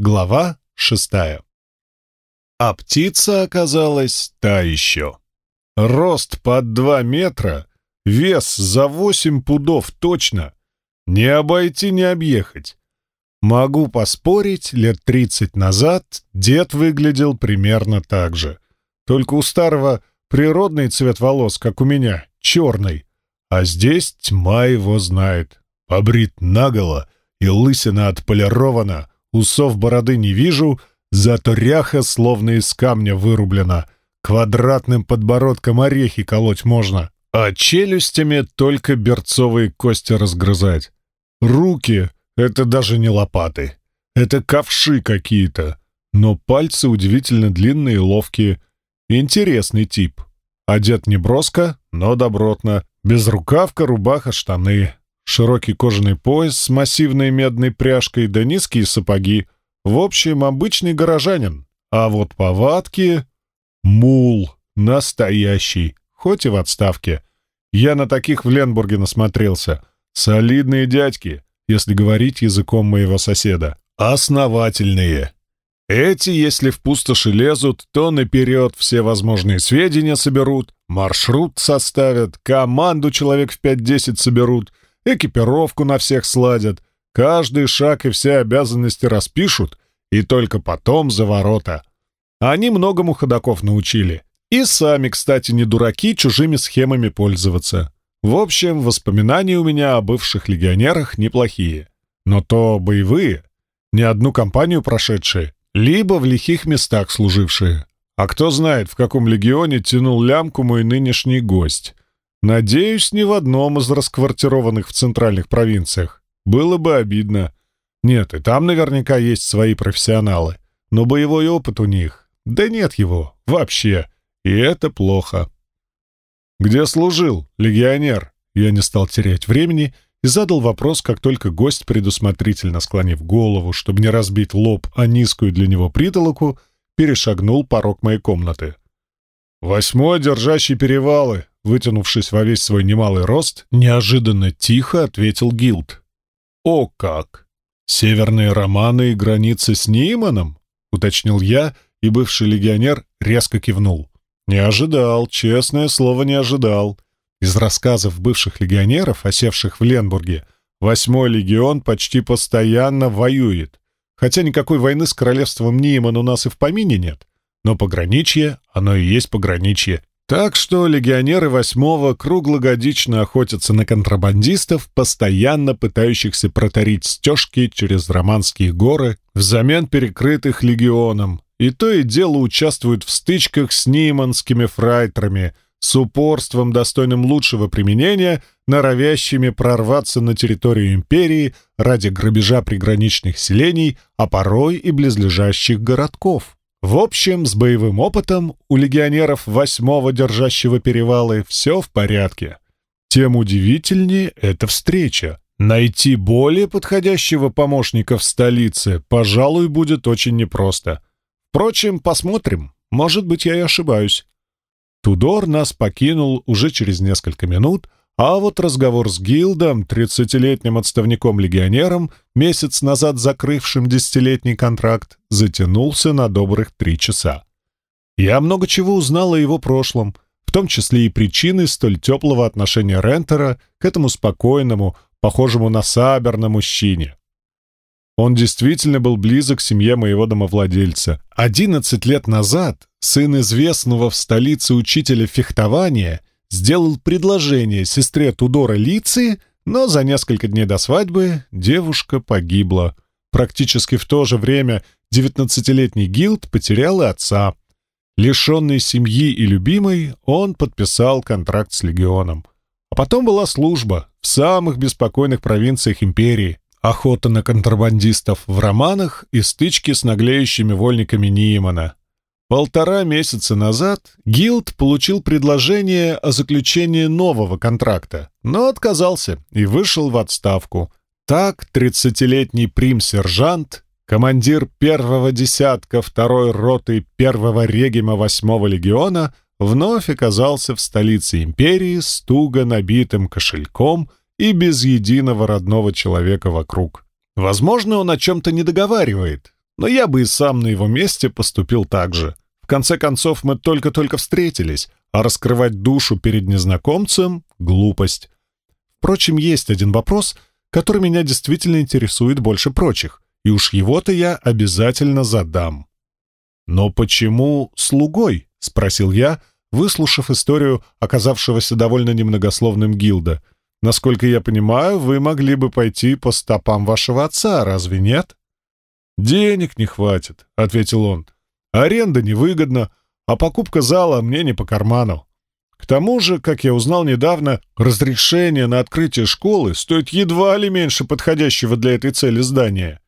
Глава шестая. А птица оказалась та еще. Рост под два метра, вес за восемь пудов точно. Не обойти, не объехать. Могу поспорить, лет тридцать назад дед выглядел примерно так же. Только у старого природный цвет волос, как у меня, черный. А здесь тьма его знает. Побрит наголо и лысина отполирована — Усов бороды не вижу, зато ряха словно из камня вырублена. Квадратным подбородком орехи колоть можно, а челюстями только берцовые кости разгрызать. Руки — это даже не лопаты. Это ковши какие-то. Но пальцы удивительно длинные и ловкие. Интересный тип. Одет не броско, но добротно. Безрукавка, рубаха, штаны широкий кожаный пояс с массивной медной пряжкой да низкие сапоги. В общем, обычный горожанин. А вот повадки... Мул. Настоящий. Хоть и в отставке. Я на таких в Ленбурге насмотрелся. Солидные дядьки, если говорить языком моего соседа. Основательные. Эти, если в пустоши лезут, то наперед все возможные сведения соберут, маршрут составят, команду человек в 5-10 соберут — экипировку на всех сладят, каждый шаг и все обязанности распишут, и только потом за ворота. Они многому ходаков научили. И сами, кстати, не дураки чужими схемами пользоваться. В общем, воспоминания у меня о бывших легионерах неплохие. Но то боевые, не одну кампанию прошедшие, либо в лихих местах служившие. А кто знает, в каком легионе тянул лямку мой нынешний гость. Надеюсь, ни в одном из расквартированных в центральных провинциях. Было бы обидно. Нет, и там наверняка есть свои профессионалы. Но боевой опыт у них... Да нет его, вообще. И это плохо. «Где служил, легионер?» Я не стал терять времени и задал вопрос, как только гость, предусмотрительно склонив голову, чтобы не разбить лоб, а низкую для него притолоку, перешагнул порог моей комнаты. «Восьмой, держащий перевалы», вытянувшись во весь свой немалый рост, неожиданно тихо ответил Гилд. «О как! Северные романы и границы с Ниманом?» — уточнил я, и бывший легионер резко кивнул. «Не ожидал, честное слово, не ожидал. Из рассказов бывших легионеров, осевших в Ленбурге, восьмой легион почти постоянно воюет. Хотя никакой войны с королевством Ниман у нас и в помине нет. Но пограничье, оно и есть пограничье, так что легионеры восьмого круглогодично охотятся на контрабандистов, постоянно пытающихся протарить стежки через Романские горы взамен перекрытых легионом, и то и дело участвуют в стычках с ниманскими фрайтерами, с упорством, достойным лучшего применения, норовящими прорваться на территорию империи ради грабежа приграничных селений, а порой и близлежащих городков. В общем, с боевым опытом у легионеров восьмого держащего перевалы все в порядке. Тем удивительнее эта встреча. Найти более подходящего помощника в столице, пожалуй, будет очень непросто. Впрочем, посмотрим. Может быть, я и ошибаюсь. Тудор нас покинул уже через несколько минут, а вот разговор с Гилдом, тридцатилетним отставником-легионером, месяц назад закрывшим десятилетний контракт, затянулся на добрых три часа. Я много чего узнал о его прошлом, в том числе и причины столь теплого отношения Рентера к этому спокойному, похожему на Сабер мужчине. Он действительно был близок к семье моего домовладельца. Одиннадцать лет назад сын известного в столице учителя фехтования сделал предложение сестре Тудора Лици, но за несколько дней до свадьбы девушка погибла. Практически в то же время девятнадцатилетний Гилд потерял и отца. Лишенный семьи и любимой, он подписал контракт с легионом. А потом была служба в самых беспокойных провинциях империи, охота на контрабандистов в романах и стычки с наглеющими вольниками Ниемана. Полтора месяца назад Гилд получил предложение о заключении нового контракта, но отказался и вышел в отставку. Так тридцатилетний прим-сержант, командир первого десятка второй роты первого регима восьмого легиона, вновь оказался в столице империи с туго набитым кошельком и без единого родного человека вокруг. Возможно, он о чем-то не договаривает, но я бы и сам на его месте поступил так же. Конце концов, мы только-только встретились, а раскрывать душу перед незнакомцем — глупость. Впрочем, есть один вопрос, который меня действительно интересует больше прочих, и уж его-то я обязательно задам. «Но почему слугой?» — спросил я, выслушав историю оказавшегося довольно немногословным Гилда. «Насколько я понимаю, вы могли бы пойти по стопам вашего отца, разве нет?» «Денег не хватит», — ответил он. «Аренда невыгодна, а покупка зала мне не по карману. К тому же, как я узнал недавно, разрешение на открытие школы стоит едва ли меньше подходящего для этой цели здания.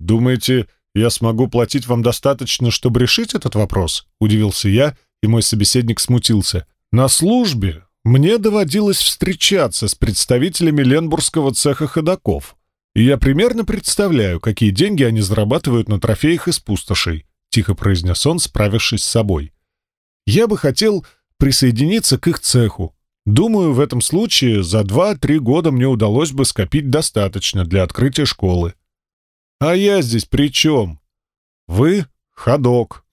Думаете, я смогу платить вам достаточно, чтобы решить этот вопрос?» — удивился я, и мой собеседник смутился. «На службе мне доводилось встречаться с представителями Ленбургского цеха ходаков, и я примерно представляю, какие деньги они зарабатывают на трофеях из пустошей», — тихо произнес он, справившись с собой. «Я бы хотел присоединиться к их цеху. Думаю, в этом случае за 2-3 года мне удалось бы скопить достаточно для открытия школы. А я здесь при чем? Вы — ходок.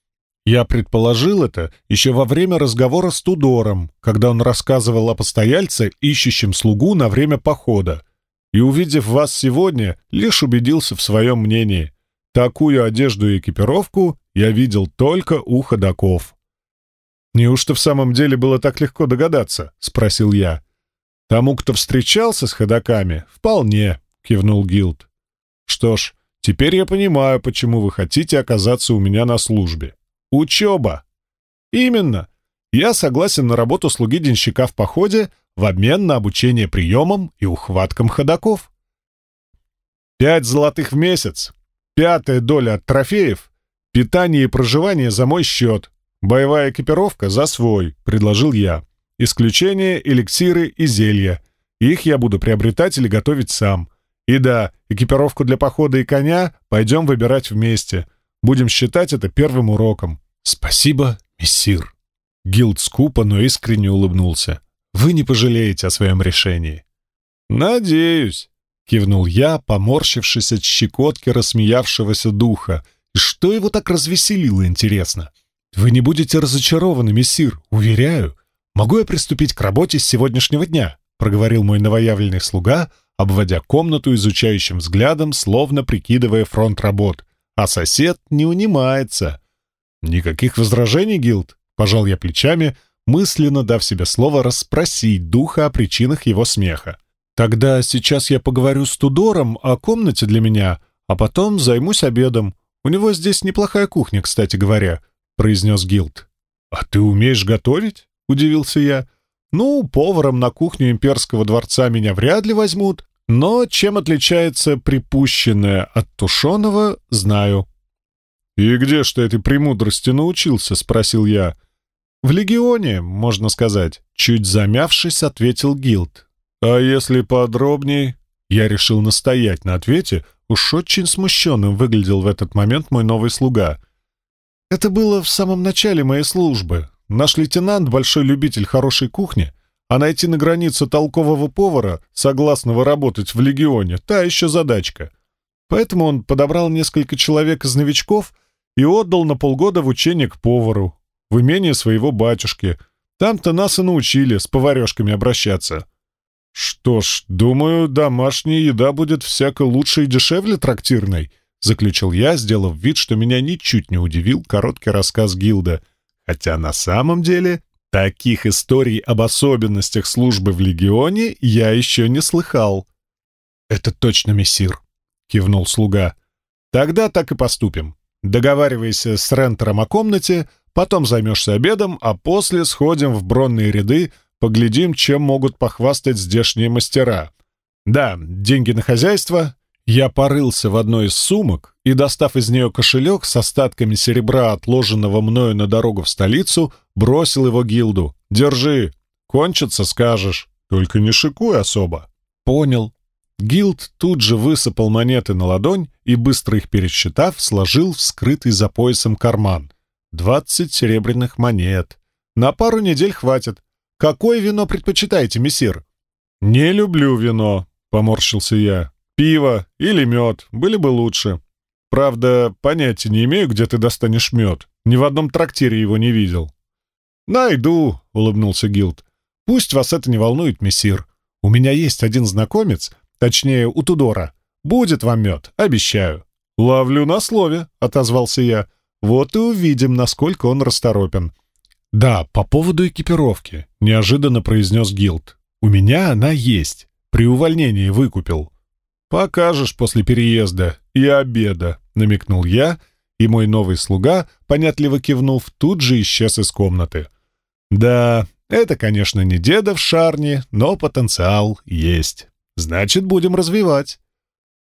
Я предположил это еще во время разговора с Тудором, когда он рассказывал о постояльце, ищущем слугу на время похода. И, увидев вас сегодня, лишь убедился в своем мнении. Такую одежду и экипировку я видел только у ходоков. «Неужто в самом деле было так легко догадаться?» — спросил я. «Тому, кто встречался с ходоками, вполне», — кивнул Гилд. «Что ж, теперь я понимаю, почему вы хотите оказаться у меня на службе. Учеба!» «Именно. Я согласен на работу слуги денщика в походе в обмен на обучение приемам и ухваткам ходоков. Пять золотых в месяц, пятая доля от трофеев, питание и проживание за мой счет, «Боевая экипировка за свой», — предложил я. «Исключение — эликсиры и зелья. Их я буду приобретать или готовить сам. И да, экипировку для похода и коня пойдем выбирать вместе. Будем считать это первым уроком». «Спасибо, мессир». Гилд скупо, но искренне улыбнулся. «Вы не пожалеете о своем решении». «Надеюсь», — кивнул я, поморщившись от щекотки рассмеявшегося духа. Что его так развеселило, интересно? «Вы не будете разочарованы, мессир, уверяю. Могу я приступить к работе с сегодняшнего дня?» — проговорил мой новоявленный слуга, обводя комнату изучающим взглядом, словно прикидывая фронт работ. А сосед не унимается. «Никаких возражений, Гилд?» — пожал я плечами, мысленно дав себе слово расспросить духа о причинах его смеха. «Тогда сейчас я поговорю с Тудором о комнате для меня, а потом займусь обедом. У него здесь неплохая кухня, кстати говоря. — произнес Гилд. «А ты умеешь готовить?» — удивился я. «Ну, поваром на кухню имперского дворца меня вряд ли возьмут, но чем отличается припущенное от тушеного, знаю». «И где ж ты этой премудрости научился?» — спросил я. «В легионе, можно сказать», — чуть замявшись, ответил Гилд. «А если подробней?» Я решил настоять на ответе, уж очень смущенным выглядел в этот момент мой новый слуга — это было в самом начале моей службы. Наш лейтенант — большой любитель хорошей кухни, а найти на границе толкового повара, согласного работать в легионе, та еще задачка. Поэтому он подобрал несколько человек из новичков и отдал на полгода в учение к повару, в имение своего батюшки. Там-то нас и научили с поварешками обращаться. Что ж, думаю, домашняя еда будет всяко лучше и дешевле трактирной — заключил я, сделав вид, что меня ничуть не удивил короткий рассказ Гилда, хотя на самом деле таких историй об особенностях службы в Легионе я еще не слыхал. «Это точно мессир», — кивнул слуга. «Тогда так и поступим. Договаривайся с Рентером о комнате, потом займешься обедом, а после сходим в бронные ряды, поглядим, чем могут похвастать здешние мастера. Да, деньги на хозяйство, я порылся в одной из сумок и, достав из нее кошелек с остатками серебра, отложенного мною на дорогу в столицу, бросил его гилду. «Держи! Кончится, скажешь. Только не шикуй особо». «Понял». Гилд тут же высыпал монеты на ладонь и, быстро их пересчитав, сложил в скрытый за поясом карман. «Двадцать серебряных монет. На пару недель хватит. Какое вино предпочитаете, мессир?» «Не люблю вино», — поморщился я. Пиво или мед были бы лучше. Правда, понятия не имею, где ты достанешь мед. Ни в одном трактире его не видел». «Найду», — улыбнулся Гилд. «Пусть вас это не волнует, мессир. У меня есть один знакомец, точнее, у Тудора. Будет вам мед, обещаю». «Ловлю на слове», — отозвался я. «Вот и увидим, насколько он расторопен». «Да, по поводу экипировки», — неожиданно произнес Гилд. «У меня она есть. При увольнении выкупил». «Покажешь после переезда и обеда», — намекнул я, и мой новый слуга, понятливо кивнув, тут же исчез из комнаты. «Да, это, конечно, не деда в шарне, но потенциал есть. Значит, будем развивать».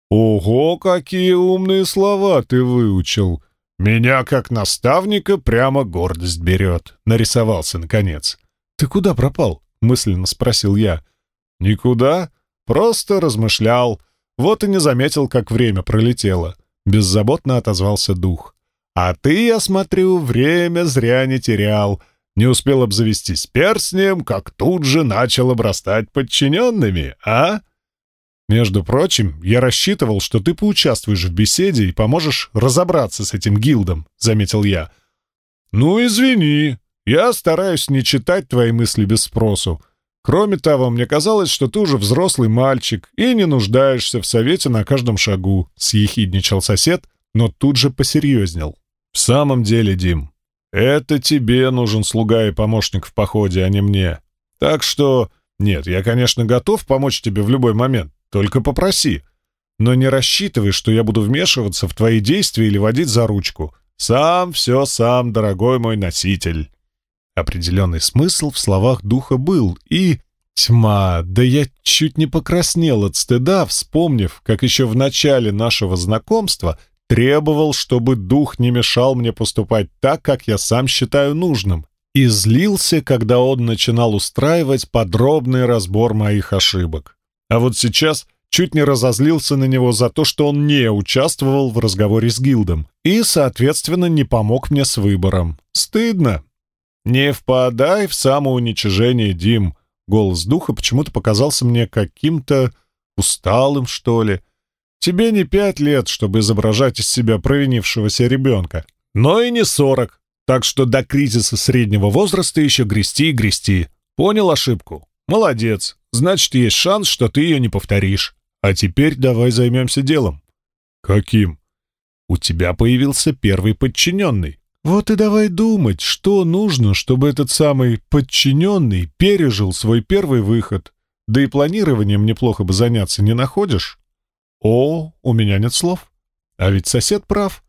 «Ого, какие умные слова ты выучил! Меня, как наставника, прямо гордость берет», — нарисовался наконец. «Ты куда пропал?» — мысленно спросил я. «Никуда, просто размышлял. Вот и не заметил, как время пролетело», — беззаботно отозвался дух. «А ты, я смотрю, время зря не терял. Не успел обзавестись перстнем, как тут же начал обрастать подчиненными, а?» Между прочим, я рассчитывал, что ты поучаствуешь в беседе и поможешь разобраться с этим гилдом, заметил я. Ну, извини, я стараюсь не читать твои мысли без спросу. Кроме того, мне казалось, что ты уже взрослый мальчик и не нуждаешься в совете на каждом шагу, съехидничал сосед, но тут же посерьезнел. В самом деле, Дим, это тебе нужен слуга и помощник в походе, а не мне. Так что, нет, я, конечно, готов помочь тебе в любой момент, только попроси. Но не рассчитывай, что я буду вмешиваться в твои действия или водить за ручку. Сам все сам, дорогой мой носитель». Определенный смысл в словах духа был, и... Тьма, да я чуть не покраснел от стыда, вспомнив, как еще в начале нашего знакомства требовал, чтобы дух не мешал мне поступать так, как я сам считаю нужным, и злился, когда он начинал устраивать подробный разбор моих ошибок. А вот сейчас чуть не разозлился на него за то, что он не участвовал в разговоре с Гилдом и, соответственно, не помог мне с выбором. Стыдно. «Не впадай в самоуничижение, Дим!» Голос духа почему-то показался мне каким-то усталым, что ли. «Тебе не пять лет, чтобы изображать из себя провинившегося ребенка, но и не сорок, так что до кризиса среднего возраста еще грести и грести. Понял ошибку? Молодец, значит, есть шанс, что ты ее не повторишь. А теперь давай займемся делом». «Каким?» «У тебя появился первый подчиненный. Вот и давай думать, что нужно, чтобы этот самый подчиненный пережил свой первый выход. Да и планированием неплохо бы заняться, не находишь?» «О, у меня нет слов. А ведь сосед прав.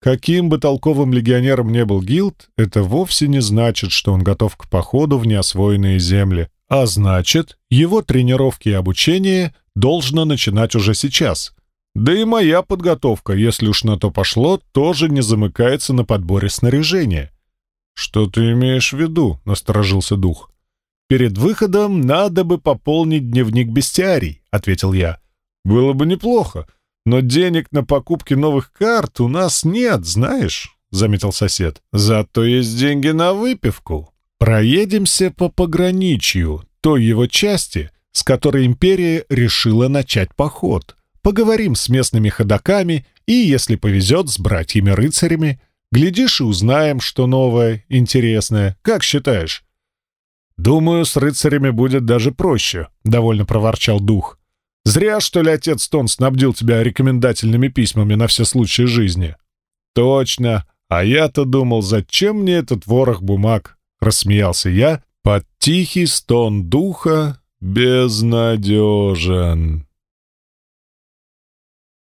Каким бы толковым легионером не был Гилд, это вовсе не значит, что он готов к походу в неосвоенные земли. А значит, его тренировки и обучение должно начинать уже сейчас. Да и моя подготовка, если уж на то пошло, тоже не замыкается на подборе снаряжения. «Что ты имеешь в виду?» — насторожился дух. «Перед выходом надо бы пополнить дневник бестиарий», — ответил я. «Было бы неплохо, но денег на покупки новых карт у нас нет, знаешь», — заметил сосед. «Зато есть деньги на выпивку». Проедемся по пограничью, той его части, с которой империя решила начать поход. Поговорим с местными ходаками и, если повезет, с братьями-рыцарями. Глядишь и узнаем, что новое, интересное. Как считаешь? «Думаю, с рыцарями будет даже проще», — довольно проворчал дух. «Зря, что ли, отец Тон снабдил тебя рекомендательными письмами на все случаи жизни?» «Точно. А я-то думал, зачем мне этот ворох бумаг? Рассмеялся я под тихий стон духа «Безнадежен».